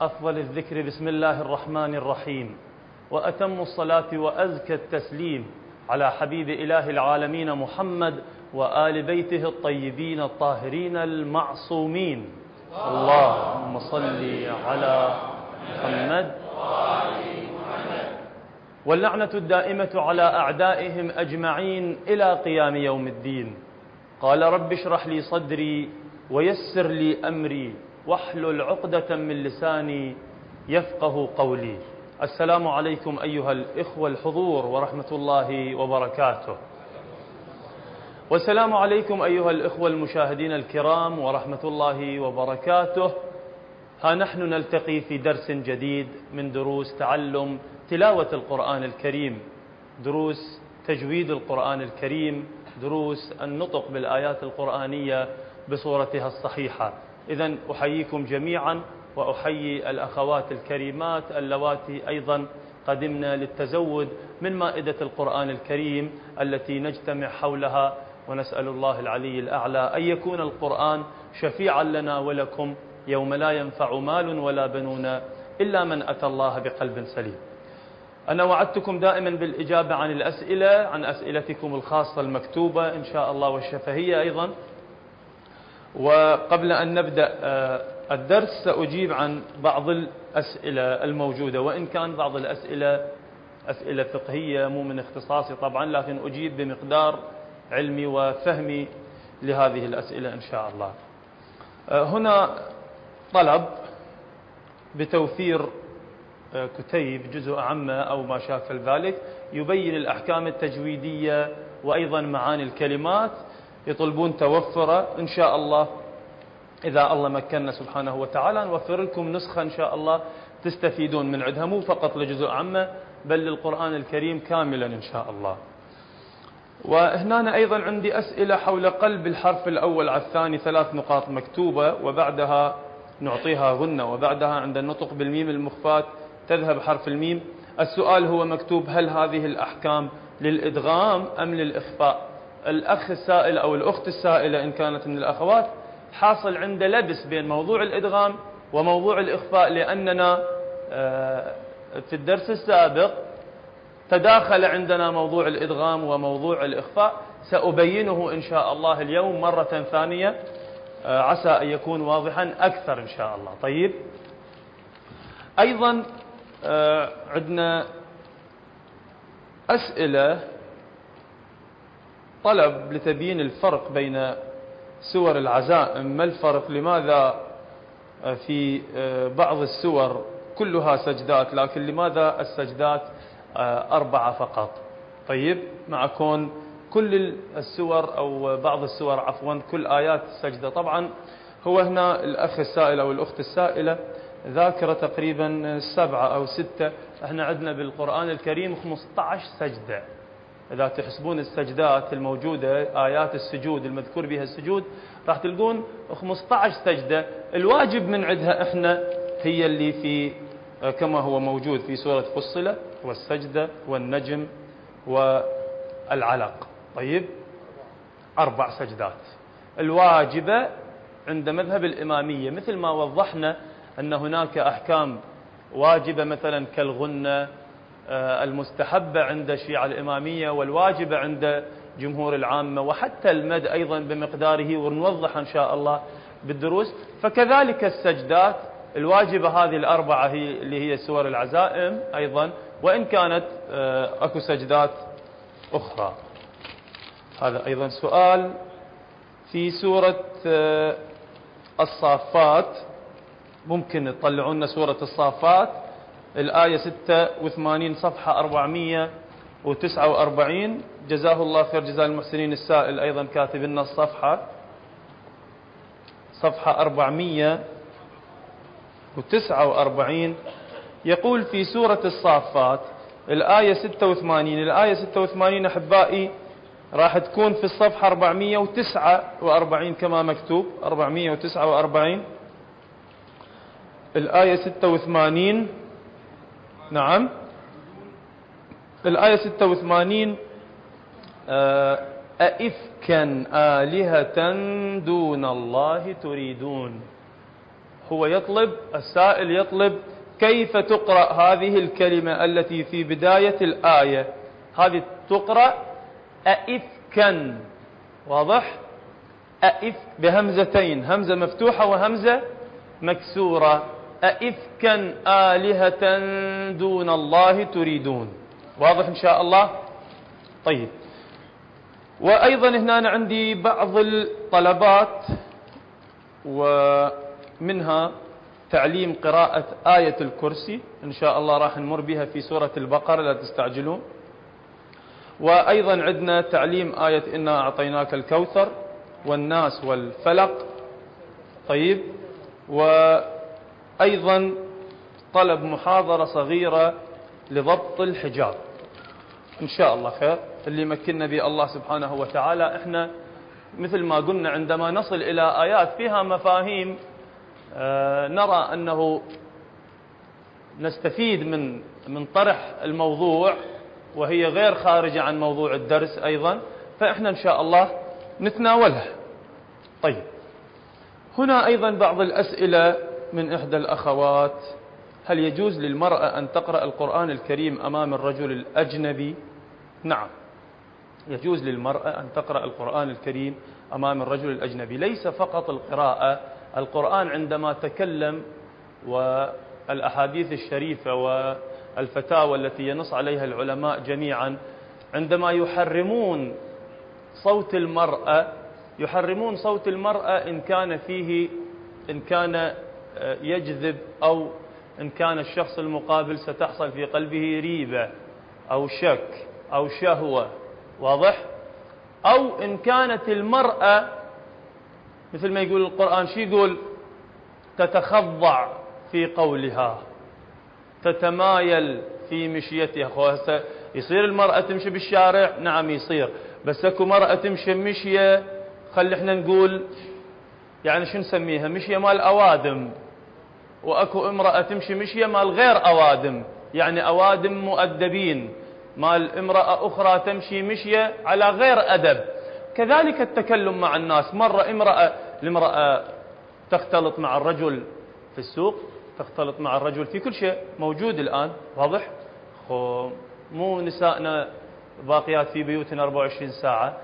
أفضل الذكر بسم الله الرحمن الرحيم. وأتم الصلاة وأزكى التسليم على حبيب إله العالمين محمد وآل بيته الطيبين الطاهرين المعصومين. اللهم صل على محمد واللعنة الدائمة على أعدائهم أجمعين إلى قيام يوم الدين. قال رب اشرح لي صدري ويسر لي أمري. واحلل عقدة من لساني يفقه قولي. السلام عليكم أيها الإخوة الحضور ورحمة الله وبركاته. والسلام عليكم أيها الإخوة المشاهدين الكرام ورحمة الله وبركاته. ها نحن نلتقي في درس جديد من دروس تعلم تلاوة القرآن الكريم. دروس تجويد القرآن الكريم دروس النطق بالآيات القرآنية بصورتها الصحيحة. إذا أحييكم جميعا وأحيي الأخوات الكريمات اللواتي أيضا قدمنا للتزود من مائدة القرآن الكريم التي نجتمع حولها ونسأل الله العلي الأعلى أن يكون القرآن شفيعا لنا ولكم يوم لا ينفع مال ولا بنون إلا من أتى الله بقلب سليم. أنا وعدتكم دائما بالإجابة عن الأسئلة عن أسئلتكم الخاصة المكتوبة إن شاء الله والشفهية أيضا. وقبل أن نبدأ آه، الدرس سأجيب عن بعض الأسئلة الموجودة. وإن كان بعض الأسئلة أسئلة فقهية مو من اختصاصي طبعا لكن أجيب بمقدار علمي وفهمي لهذه الأسئلة إن شاء الله. آه، هنا طلب بتوفير آه، كتيب جزء عامة أو ما شاكل ذلك يبين الأحكام التجويدية وأيضا معاني الكلمات يطلبون توفره إن شاء الله. إذا الله مكننا سبحانه وتعالى نوفر لكم نسخة إن شاء الله تستفيدون من عندها مو فقط لجزء عامة بل للقرآن الكريم كاملا إن شاء الله. وهنا أيضا عندي أسئلة حول قلب الحرف الأول على الثاني ثلاث نقاط مكتوبة وبعدها نعطيها غنة وبعدها عند النطق بالميم المخفات تذهب حرف الميم. السؤال هو مكتوب هل هذه الأحكام للإدغام أم للإخفاء؟ الأخ السائل أو الأخت السائلة إن كانت من الأخوات حاصل عنده لبس بين موضوع الإدغام وموضوع الإخفاء لأننا آه، في الدرس السابق تداخل عندنا موضوع الإدغام وموضوع الإخفاء. سأبينه إن شاء الله اليوم مرة ثانية آه، عسى أن يكون واضحا أكثر إن شاء الله. طيب. أيضا آه، عندنا أسئلة طلب لتبيين الفرق بين سور العزائم ما الفرق؟ لماذا في بعض السور كلها سجدات لكن لماذا السجدات أربعة فقط؟ طيب مع كون كل السور أو بعض السور عفوا كل آيات السجدة. طبعا هو هنا الأخ السائل أو الأخت السائلة ذاكرة تقريبا سبعة أو ستة. إحنا عندنا بالقرآن الكريم 15 سجدة. إذا تحسبون السجدات الموجودة آيات السجود المذكور بها السجود راح تلقون 15 سجدة. الواجب من عندها إحنا هي اللي في كما هو موجود في سورة فصلة والسجدة والنجم والعلق. طيب؟ أربع سجدات. الواجبة عند مذهب الإمامية مثل ما وضحنا أن هناك أحكام واجبة مثلا كالغنة المستحبة عند الشيعة الإمامية والواجبة عند جمهور العامة وحتى المد أيضا بمقداره ونوضح إن شاء الله بالدروس. فكذلك السجدات الواجبة هذه الأربعة هي اللي هي سور العزائم أيضا وإن كانت آه، أكو سجدات أخرى. هذا أيضا سؤال في سورة آه، الصافات. ممكن تطلعون سورة الصافات. الآية 86 صفحة 449 جزاه الله خير جزاء المحسنين. السائل أيضا كاتب لنا الصفحة صفحة 449 يقول في سورة الصافات الآية 86 الآية 86 أحبائي راح تكون في الصفحة 449 كما مكتوب. 449 الآية 86 نعم. الآية 86 آه، أئفكا آلهة دون الله تريدون؟ هو يطلب السائل يطلب كيف تقرأ هذه الكلمة التي في بداية الآية؟ هذه تقرأ أئفكا. واضح؟ أئف بهمزتين همزة مفتوحة وهمزة مكسورة. أئفكا آلهة دون الله تريدون. واضح إن شاء الله؟ طيب. وأيضا هنا عندي بعض الطلبات ومنها تعليم قراءة آية الكرسي. إن شاء الله راح نمر بها في سورة البقرة لا تستعجلون. وأيضا عندنا تعليم آية إنا أعطيناك الكوثر والناس والفلق. طيب. وأيضا طلب محاضرة صغيرة لضبط الحجاب. إن شاء الله خير. اللي يمكننا به الله سبحانه وتعالى. إحنا مثل ما قلنا عندما نصل إلى آيات فيها مفاهيم آه، نرى أنه نستفيد من من طرح الموضوع وهي غير خارجة عن موضوع الدرس أيضا. فإحنا إن شاء الله نتناولها. طيب. هنا أيضا بعض الأسئلة من إحدى الأخوات هل يجوز للمرأة أن تقرأ القرآن الكريم أمام الرجل الأجنبي؟ نعم. يجوز للمرأة أن تقرأ القرآن الكريم أمام الرجل الأجنبي. ليس فقط القراءة القرآن عندما تكلم والأحاديث الشريفة والفتاوى التي ينص عليها العلماء جميعا عندما يحرمون صوت المرأة يحرمون صوت المرأة إن كان فيه إن كان يجذب أو إن كان الشخص المقابل ستحصل في قلبه ريبة أو شك أو شهوة واضح؟ أو إن كانت المرأة مثل ما يقول القرآن شو يقول؟ تتخضع في قولها تتمايل في مشيتها. يصير المرأة تمشي بالشارع؟ نعم يصير بس أكو مرأة تمشي مشية خلي إحنا نقول يعني شو نسميها؟ مشية مال أوادم. وأكو امرأة تمشي مشية مال غير أوادم يعني أوادم مؤدبين. مال امرأة أخرى تمشي مشية على غير أدب. كذلك التكلم مع الناس. مرة امرأة الامرأة تختلط مع الرجل في السوق تختلط مع الرجل في كل شيء. موجود الآن واضح؟ مو نسائنا باقيات في بيوتنا 24 ساعة.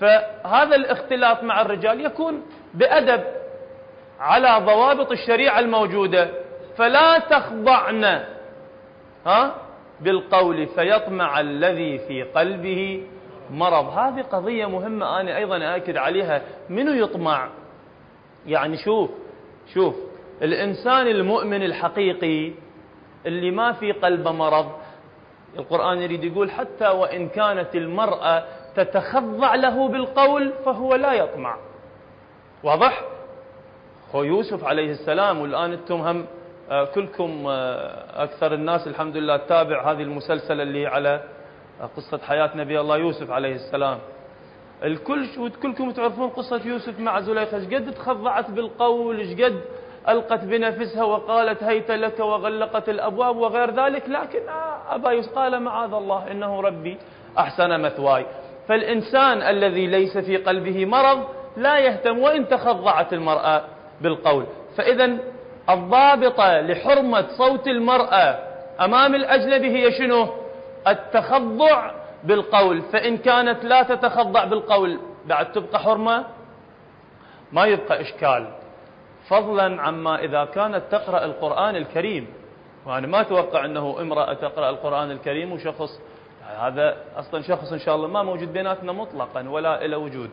فهذا الاختلاط مع الرجال يكون بأدب. على ضوابط الشريعة الموجودة. فلا تخضعن ها بالقول فيطمع الذي في قلبه مرض. هذه قضية مهمة أنا أيضا أكد عليها. منو يطمع؟ يعني شوف شوف الإنسان المؤمن الحقيقي اللي ما في قلبه مرض القرآن يريد يقول حتى وإن كانت المرأة تتخضع له بالقول فهو لا يطمع. واضح؟ هو يوسف عليه السلام والآن أنتم هم آه، كلكم آه، أكثر الناس الحمد لله تتابع هذه المسلسل اللي على قصة حياة نبي الله يوسف عليه السلام. الكل كلكم تعرفون قصة يوسف مع زليخة. إيش قد تخضعت بالقول؟ إيش قد ألقت بنفسها وقالت هيت لك وغلقت الأبواب وغير ذلك؟ لكن آه، أبا يوسف قال معاذ الله إنه ربي أحسن مثواي. فالإنسان الذي ليس في قلبه مرض لا يهتم وإن تخضعت المرأة بالقول. فإذا الضابطة لحرمة صوت المرأة أمام الأجنبي هي شنو؟ التخضع بالقول. فإن كانت لا تتخضع بالقول بعد تبقى حرمة؟ ما يبقى إشكال. فضلا عما إذا كانت تقرأ القرآن الكريم. وأنا ما أتوقع أنه امرأة تقرأ القرآن الكريم وشخص هذا أصلا شخص إن شاء الله ما موجود بيناتنا مطلقا ولا إلى وجود.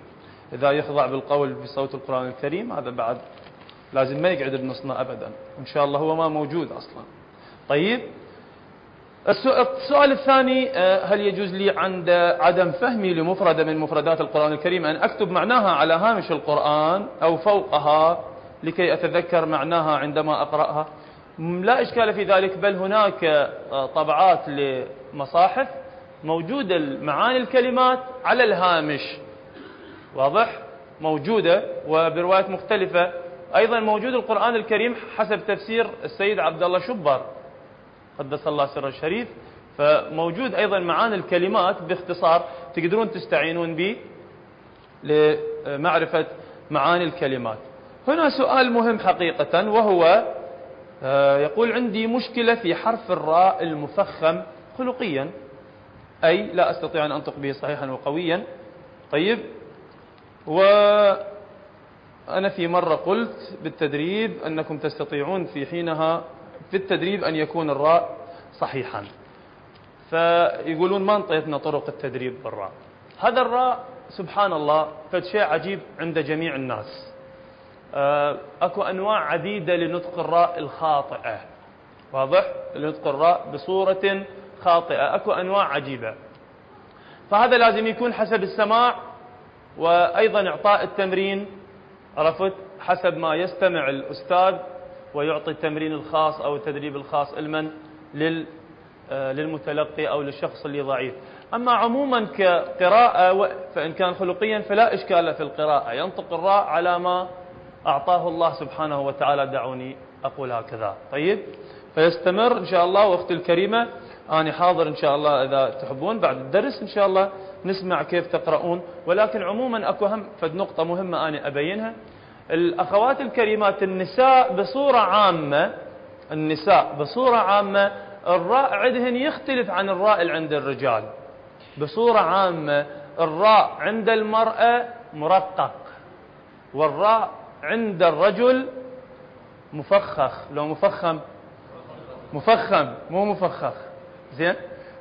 إذا يخضع بالقول بصوت القرآن الكريم هذا بعد لازم ما يقعد بنصنا أبدا. إن شاء الله هو ما موجود أصلا. طيب السؤال الثاني آه، هل يجوز لي عند عدم فهمي لمفردة من مفردات القرآن الكريم أن أكتب معناها على هامش القرآن أو فوقها لكي أتذكر معناها عندما أقرأها؟ لا إشكال في ذلك بل هناك آه، طبعات لمصاحف موجودة معاني الكلمات على الهامش. واضح؟ موجودة وبروايات مختلفة. أيضا موجود القرآن الكريم حسب تفسير السيد عبد الله شبر قدس الله سر الشريف فموجود أيضا معاني الكلمات باختصار تقدرون تستعينون به لمعرفة معاني الكلمات. هنا سؤال مهم حقيقة وهو آه، يقول عندي مشكلة في حرف الراء المفخم خلقيا. أي لا أستطيع أن أنطق به صحيحا وقويا. طيب وأنا في مرة قلت بالتدريب أنكم تستطيعون في حينها في التدريب أن يكون الراء صحيحا. فيقولون ما انطيتنا طرق التدريب بالراء. هذا الراء سبحان الله فد شيء عجيب عند جميع الناس. آه، أكو أنواع عديدة لنطق الراء الخاطئة. واضح؟ لنطق الراء بصورة خاطئة. أكو أنواع عجيبة. فهذا لازم يكون حسب السماع وأيضا إعطاء التمرين. عرفت؟ حسب ما يستمع الأستاذ ويعطي التمرين الخاص أو التدريب الخاص لمن لل آه، للمتلقي أو للشخص اللي ضعيف. أما عموما كقراءة فإن كان خلقيا فلا إشكال في القراءة. ينطق الراء على ما أعطاه الله سبحانه وتعالى. دعوني أقول هكذا. طيب؟ فيستمر إن شاء الله وقت الكريمة. أنا حاضر إن شاء الله إذا تحبون. بعد الدرس إن شاء الله نسمع كيف تقرؤون. ولكن عموما أكو هم فد نقطة مهمة أنا أبينها. الأخوات الكريمات النساء بصورة عامة النساء بصورة عامة الراء عندهن يختلف عن الراء اللي عند الرجال. بصورة عامة الراء عند المرأة مرقق والراء عند الرجل مفخخ. لو مفخم؟ مفخم مو مفخخ. زين؟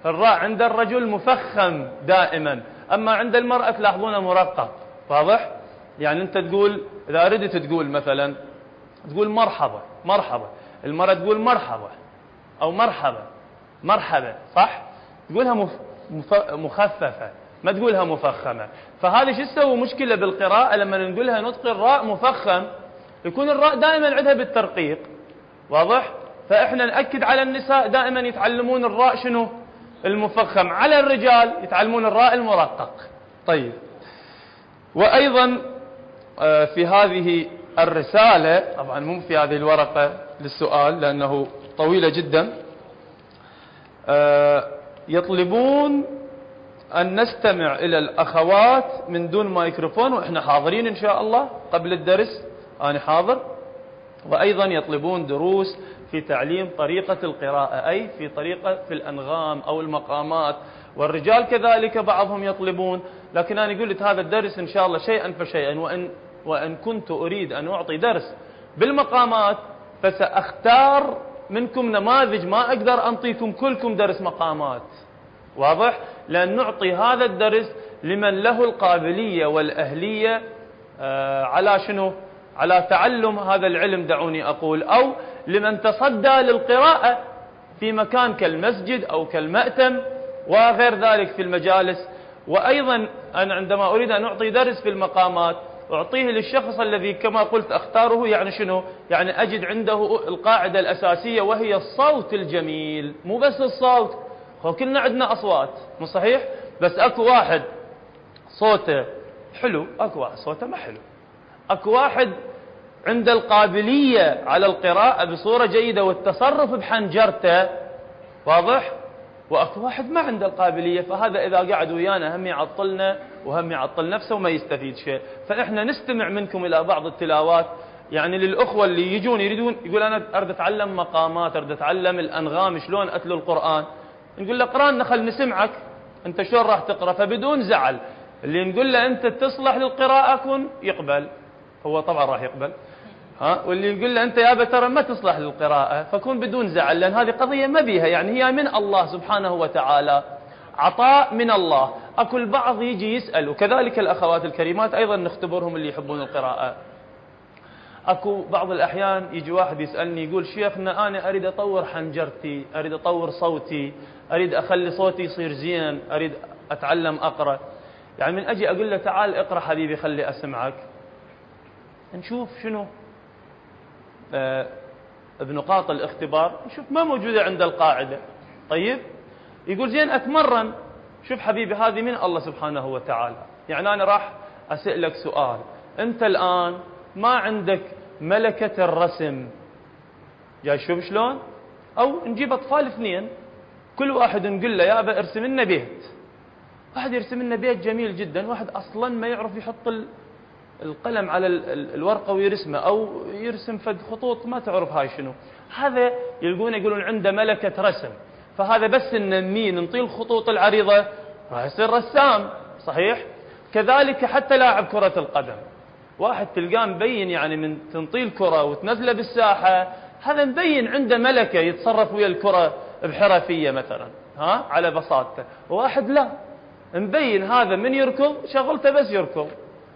الراء عند الرجل مفخم دائما. أما عند المرأة تلاحظونه مرقق. واضح؟ يعني أنت تقول إذا أردت تقول مثلا تقول مرحبا مرحبا. المرأة تقول مرحبا أو مرحبا مرحبا صح؟ تقولها مف... مخففة ما تقولها مفخمة. فهذه شو تسوي؟ مشكلة بالقراءة لما نقولها نطق الراء مفخم يكون الراء دائما عندها بالترقيق. واضح؟ فإحنا نأكد على النساء دائما يتعلمون الراء شنو؟ المفخم. على الرجال يتعلمون الراء المرقق. طيب. وأيضا آه، في هذه الرسالة طبعا مو في هذه الورقة للسؤال لأنه طويلة جدا آه، يطلبون أن نستمع إلى الأخوات من دون مايكروفون وإحنا حاضرين إن شاء الله قبل الدرس. أنا حاضر. وأيضا يطلبون دروس في تعليم طريقة القراءة أي في طريقة في الأنغام أو المقامات. والرجال كذلك بعضهم يطلبون. لكن أنا قلت هذا الدرس إن شاء الله شيئا فشيئا. وإن, وإن كنت أريد أن أعطي درس بالمقامات فسأختار منكم نماذج ما أقدر أنطيكم كلكم درس مقامات. واضح؟ لأن نعطي هذا الدرس لمن له القابلية والأهلية آه، على شنو؟ على تعلم هذا العلم دعوني أقول. أو لمن تصدى للقراءة في مكان كالمسجد أو كالمأتم وغير ذلك في المجالس. وأيضا أنا عندما أريد أن أعطي درس في المقامات أعطيه للشخص الذي كما قلت أختاره يعني شنو؟ يعني أجد عنده القاعدة الأساسية وهي الصوت الجميل. مو بس الصوت هو كلنا عندنا أصوات مو صحيح؟ بس أكو واحد صوته حلو أكو واحد صوته ما حلو. أكو واحد عنده القابلية على القراءة بصورة جيدة والتصرف بحنجرته واضح؟ واكو واحد ما عنده القابلية فهذا إذا قعد ويانا هم يعطلنا وهم يعطل نفسه وما يستفيد شيء. فإحنا نستمع منكم إلى بعض التلاوات. يعني للأخوة اللي يجون يريدون يقول أنا أريد أتعلم مقامات أريد أتعلم الأنغام شلون أتلو القرآن؟ نقول له اقرا خل نسمعك. أنت شلون راح تقرأ؟ فبدون زعل. اللي نقول له أنت تصلح للقراءة كن يقبل. هو طبعا راح يقبل. ها واللي يقول له أنت يا ترى ما تصلح للقراءه فكون بدون زعل لأن هذه قضية ما بيها يعني هي من الله سبحانه وتعالى. عطاء من الله. أكو البعض يجي يسأل وكذلك الأخوات الكريمات أيضا نختبرهم اللي يحبون القراءة. أكو بعض الأحيان يجي واحد يسألني يقول شيخنا أنا أريد أطور حنجرتي أريد أطور صوتي أريد أخلي صوتي يصير زين أريد أتعلم أقرأ. يعني من أجي أقول له تعال اقرأ حبيبي خلي أسمعك. نشوف شنو؟ بنقاط الاختبار نشوف ما موجودة عند القاعدة. طيب؟ يقول زين أتمرن. شوف حبيبي هذه من الله سبحانه وتعالى. يعني أنا راح أسألك سؤال. أنت الآن ما عندك ملكة الرسم. جاي شوف شلون؟ أو نجيب أطفال اثنين. كل واحد نقول له يابا ارسم لنا بيت. واحد يرسم لنا بيت جميل جدا. واحد أصلا ما يعرف يحط القلم على الورقة ويرسمه أو يرسم فد خطوط ما تعرف هاي شنو. هذا يلقون يقولون عنده ملكة رسم. فهذا بس ننميه ننطيه الخطوط العريضة. راح يصير رسام صحيح؟ كذلك حتى لاعب كرة القدم. واحد تلقاه مبين يعني من تنطيه الكرة وتنزله بالساحة. هذا مبين عنده ملكة يتصرف ويا الكرة بحرفية مثلا. ها؟ على بساطته. وواحد لا. مبين هذا من يركض؟ شغلته بس يركض.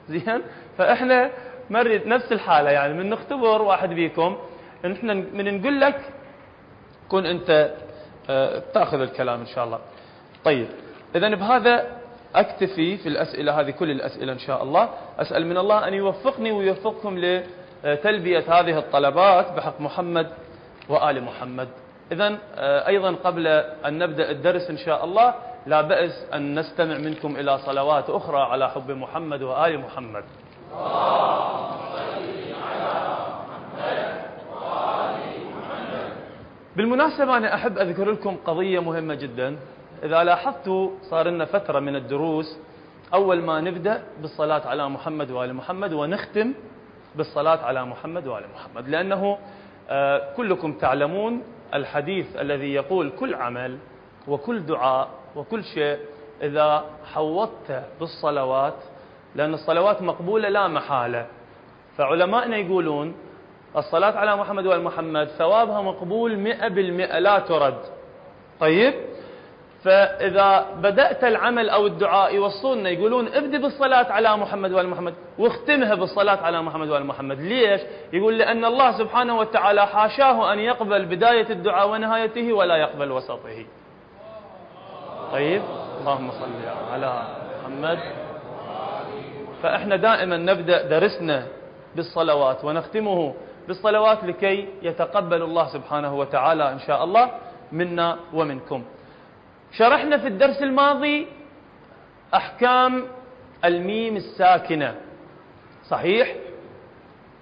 زين؟ فإحنا مريت نفس الحالة يعني من نختبر واحد بيكم ان إحنا من نقول لك كن أنت آه، تاخذ الكلام إن شاء الله. طيب اذا بهذا أكتفي في الأسئلة هذه كل الأسئلة إن شاء الله. أسأل من الله أن يوفقني ويوفقكم لتلبية هذه الطلبات بحق محمد وآل محمد. اذا آه، أيضا قبل أن نبدأ الدرس إن شاء الله لا بأس أن نستمع منكم إلى صلوات أخرى على حب محمد وآل محمد. بالمناسبة أنا أحب أذكر لكم قضية مهمة جدا. إذا لاحظتوا صار لنا فترة من الدروس. أول ما نبدأ بالصلاة على محمد وآل محمد ونختم بالصلاة على محمد وآل محمد. لأنه آه، كلكم تعلمون الحديث الذي يقول كل عمل وكل دعاء وكل شيء إذا حوطت بالصلوات لأن الصلوات مقبولة لا محالة. فعلمائنا يقولون الصلاة على محمد وآل محمد ثوابها مقبول مئة بالمئة لا ترد. طيب؟ فإذا بدأت العمل أو الدعاء يوصلنا يقولون ابدأ بالصلاة على محمد وآل محمد واختمها بالصلاة على محمد وآل محمد. ليش؟ يقول لأن الله سبحانه وتعالى حاشاه أن يقبل بداية الدعاء ونهايته ولا يقبل وسطه. طيب؟ اللهم صل على محمد فإحنا دائما نبدأ درسنا بالصلوات ونختمه بالصلوات لكي يتقبل الله سبحانه وتعالى إن شاء الله منا ومنكم. شرحنا في الدرس الماضي أحكام الميم الساكنة صحيح؟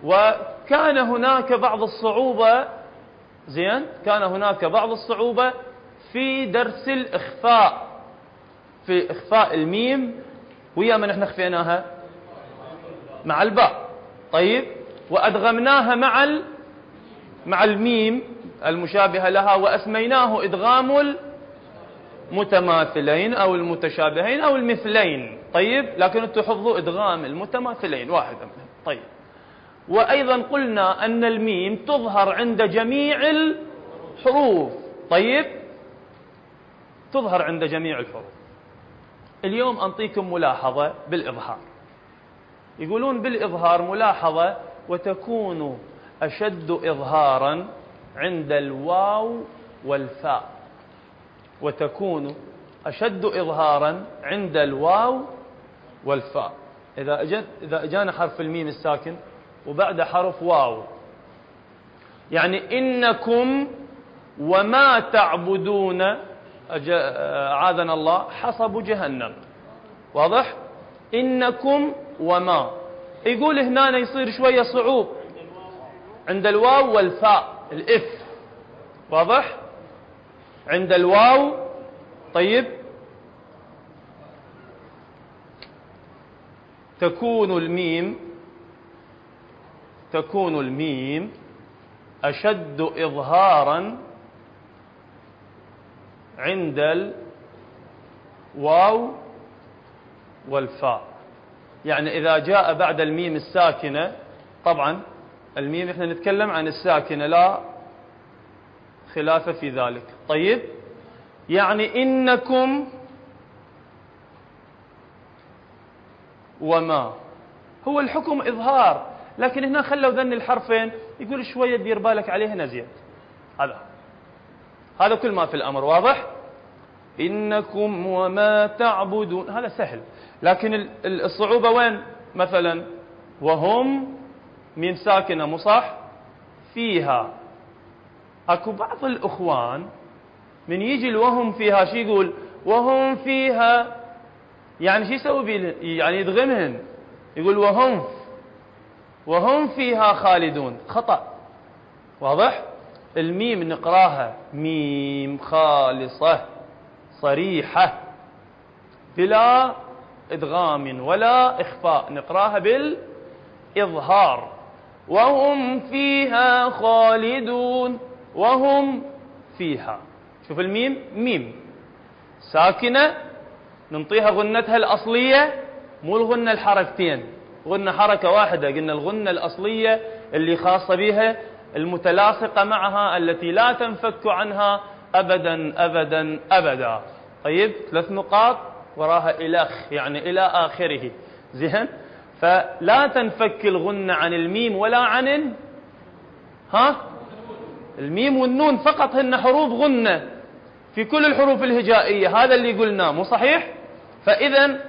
وكان هناك بعض الصعوبة زين؟ كان هناك بعض الصعوبة في درس الإخفاء في إخفاء الميم. ويا من إحنا خفيناها؟ مع الباء. طيب وأدغمناها مع مع الميم المشابهة لها وأسميناه إدغام المتماثلين أو المتشابهين أو المثلين. طيب لكن أنتم حفظوا إدغام المتماثلين واحدة منهم. طيب. وأيضا قلنا أن الميم تظهر عند جميع الحروف. طيب. تظهر عند جميع الحروف. اليوم أنطيكم ملاحظة بالإظهار. يقولون بالإظهار ملاحظة وتكون أشد إظهارا عند الواو والفاء. وتكون أشد إظهارا عند الواو والفاء. إذا أجت إذا أجانا حرف الميم الساكن وبعد حرف واو. يعني إنكم وما تعبدون أعاذنا الله حصب جهنم. واضح؟ إنكم وما. يقول هنا يصير شوية صعوب. عند الواو والفاء الإف. واضح؟ عند الواو طيب. تكون الميم تكون الميم أشد إظهارا عند الواو والفاء. يعني إذا جاء بعد الميم الساكنة طبعا الميم إحنا نتكلم عن الساكنة لا خلاف في ذلك. طيب؟ يعني إنكم وما. هو الحكم إظهار لكن هنا خلوا ذن الحرفين يقول شوية دير بالك عليه هنا زياد. هذا. هذا كل ما في الأمر واضح؟ إنكم وما تعبدون. هذا سهل. لكن الصعوبة وين؟ مثلا وهم ميم ساكنة مصح فيها. أكو بعض الإخوان من يجي الوهم فيها شو يقول؟ وهم فيها يعني شو يسوي يعني يدغمهن. يقول وهم وهم فيها خالدون. خطأ. واضح؟ الميم نقراها. ميم خالصة صريحة. بلا إدغام ولا إخفاء نقراها بال إظهار وهم فيها خالدون وهم فيها. شوف الميم ميم. ساكنة ننطيها غنتها الأصلية مو الغنة الحركتين. غنة حركة واحدة قلنا الغنة الأصلية اللي خاصة بها المتلاصقة معها التي لا تنفك عنها أبدا أبدا أبدا. طيب ثلاث نقاط. وراها إلخ يعني إلى آخره. زين؟ فلا تنفك الغنة عن الميم ولا عن ها؟ الميم والنون فقط هن حروف غنة في كل الحروف الهجائية. هذا اللي قلناه مو صحيح؟ فإذا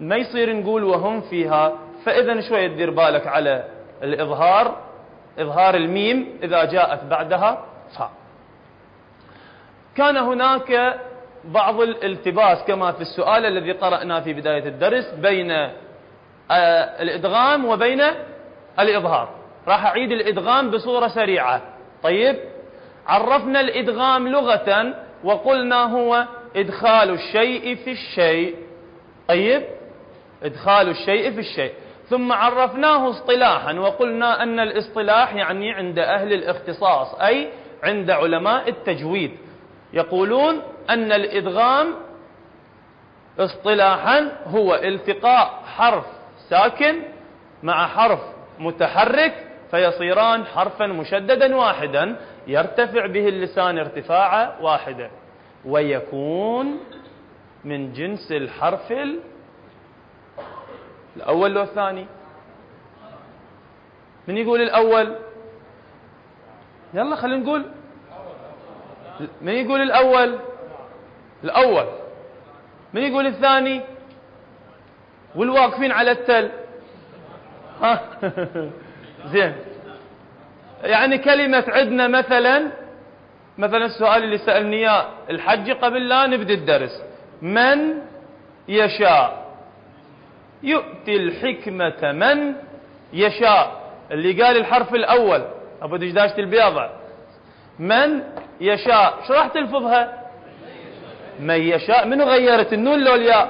ما يصير نقول وهم فيها. فإذا شوية تدير بالك على الإظهار. إظهار الميم إذا جاءت بعدها. فاء كان هناك بعض الالتباس كما في السؤال الذي قرأنا في بداية الدرس بين آه، الإدغام وبين الإظهار. راح أعيد الإدغام بصورة سريعة. طيب عرفنا الإدغام لغة وقلنا هو إدخال الشيء في الشيء. طيب إدخال الشيء في الشيء. ثم عرفناه اصطلاحا وقلنا أن الاصطلاح يعني عند أهل الاختصاص أي عند علماء التجويد. يقولون أن الإدغام اصطلاحا هو التقاء حرف ساكن مع حرف متحرك فيصيران حرفا مشددا واحدا يرتفع به اللسان ارتفاعا واحدا. ويكون من جنس الحرف الأول لو الثاني. من يقول الأول؟ يلا خلينا نقول من يقول الأول؟ الأول. من يقول الثاني؟ والواقفين على التل. ها. زين. يعني كلمة عدنا مثلا مثلا السؤال اللي سألني إياه الحج قبل لا نبدأ الدرس. من يشاء؟ يؤتي الحكمة من يشاء. اللي قال الحرف الأول. أبو دجداشة البياضة من يشاء. شو راح تلفظها؟ من يشاء. منو غيرت النون لو الياء؟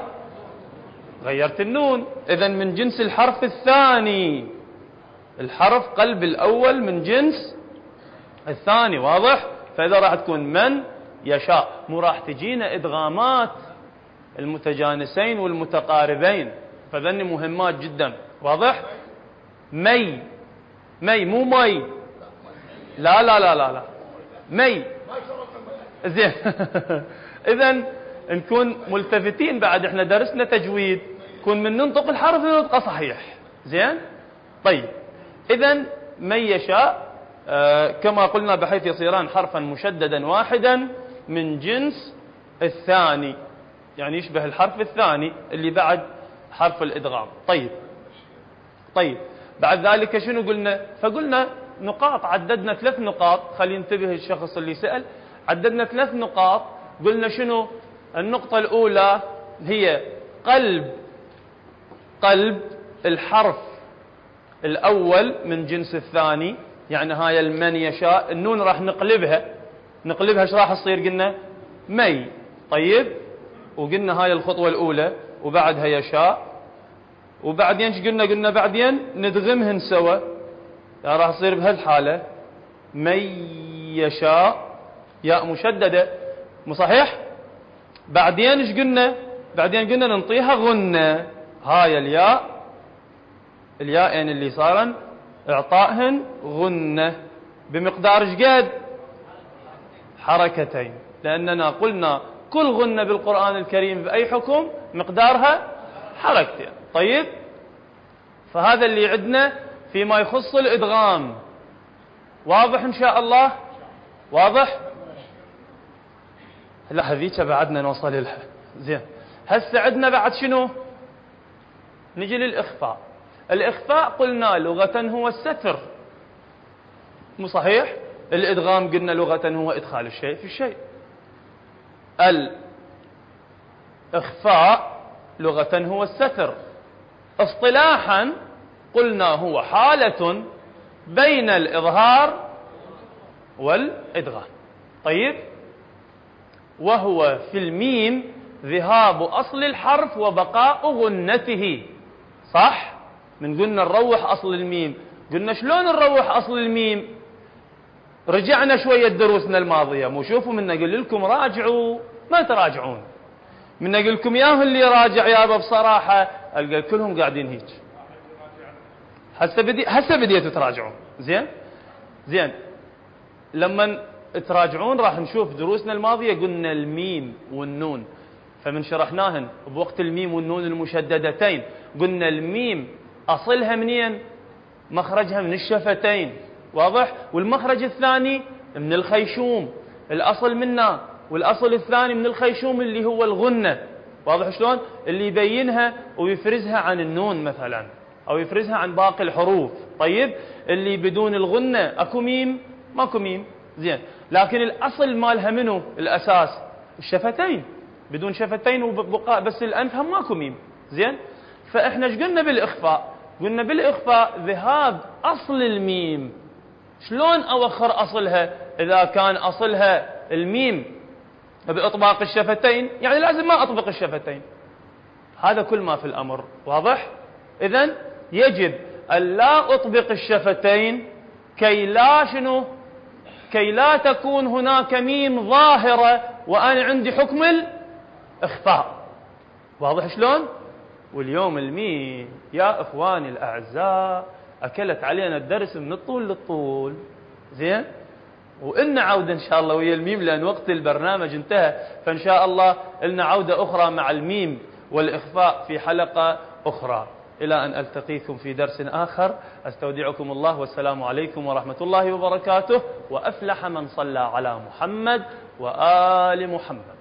غيرت النون. إذا من جنس الحرف الثاني. الحرف قلب الأول من جنس الثاني واضح؟ فإذا راح تكون من يشاء. مو راح تجينا إدغامات المتجانسين والمتقاربين. فذني مهمات جدا. واضح؟ مي. مي مو مي. لا لا لا لا لا. مي زين. اذا نكون ملتفتين بعد. إحنا درسنا تجويد. كون من ننطق الحرف ننطقه صحيح. زين؟ طيب. اذا من يشاء آه كما قلنا بحيث يصيران حرفا مشددا واحدا من جنس الثاني. يعني يشبه الحرف الثاني اللي بعد حرف الإدغام. طيب. طيب. بعد ذلك شنو قلنا؟ فقلنا نقاط عددنا ثلاث نقاط. خلي ينتبه الشخص اللي سأل. عددنا ثلاث نقاط. قلنا شنو؟ النقطة الأولى هي قلب قلب الحرف الأول من جنس الثاني. يعني هاي المن يشاء. النون راح نقلبها. نقلبها إيش راح تصير؟ قلنا مي. طيب؟ وقلنا هاي الخطوة الأولى. وبعدها يشاء. وبعدين إيش قلنا؟ قلنا بعدين ندغمهن سوا. يعني راح تصير بهالحالة من يشاء ياء مشددة. مو صحيح؟ بعدين إيش قلنا؟ بعدين قلنا ننطيها غنة. هاي الياء. الياءين اللي صارن اعطائهن غنة. بمقدار إيش قد؟ حركتين. لأننا قلنا كل غنة بالقرآن الكريم بأي حكم؟ مقدارها حركتين. طيب؟ فهذا اللي عندنا. فيما يخص الإدغام. واضح إن شاء الله؟ واضح؟ لا هذيك بعدنا نوصل لها. زين. هسه عندنا بعد شنو؟ نجي للإخفاء. الإخفاء قلنا لغة هو الستر. مو صحيح؟ الإدغام قلنا لغة هو إدخال الشيء في الشيء. الإخفاء لغة هو الستر. اصطلاحا قلنا هو حالة بين الإظهار والإدغام. طيب؟ وهو في الميم ذهاب أصل الحرف وبقاء غنته. صح؟ من قلنا نروح أصل الميم. قلنا شلون نروح أصل الميم؟ رجعنا شوية دروسنا الماضية. مو شوفوا من نقول لكم راجعوا ما تراجعون. من نقول لكم ياه اللي راجع يابا بصراحة. ألقى كلهم قاعدين هيك. هسه بدي هسه بديتوا تراجعون زين؟ زين. لما تراجعون راح نشوف دروسنا الماضية قلنا الميم والنون. فمن شرحناهن بوقت الميم والنون المشددتين. قلنا الميم أصلها منين؟ مخرجها من الشفتين. واضح؟ والمخرج الثاني من الخيشوم. الأصل منا والأصل الثاني من الخيشوم اللي هو الغنة. واضح شلون؟ اللي يبينها ويفرزها عن النون مثلا. أو يفرزها عن باقي الحروف. طيب اللي بدون الغنة أكو ميم؟ ماكو ميم. زين. لكن الأصل مالها منو؟ الأساس. الشفتين. بدون شفتين وبقاء بس الأنف هم ماكو ميم. زين؟ فإحنا إيش قلنا بالإخفاء؟ قلنا بالإخفاء ذهاب أصل الميم. شلون أوخر أصلها؟ إذا كان أصلها الميم بإطباق الشفتين يعني لازم ما أطبق الشفتين. هذا كل ما في الأمر. واضح؟ إذا يجب أن لا أطبق الشفتين كي لا شنو؟ كي لا تكون هناك ميم ظاهرة وأنا عندي حكم الإخفاء واضح شلون؟ واليوم الميم يا إخواني الأعزاء أكلت علينا الدرس من الطول للطول. زين؟ وإن عودة إن شاء الله ويا الميم لأن وقت البرنامج انتهى. فإن شاء الله لنا عودة أخرى مع الميم والإخفاء في حلقة أخرى. إلى أن ألتقيكم في درس آخر. أستودعكم الله والسلام عليكم ورحمة الله وبركاته. وأفلح من صلى على محمد وآل محمد.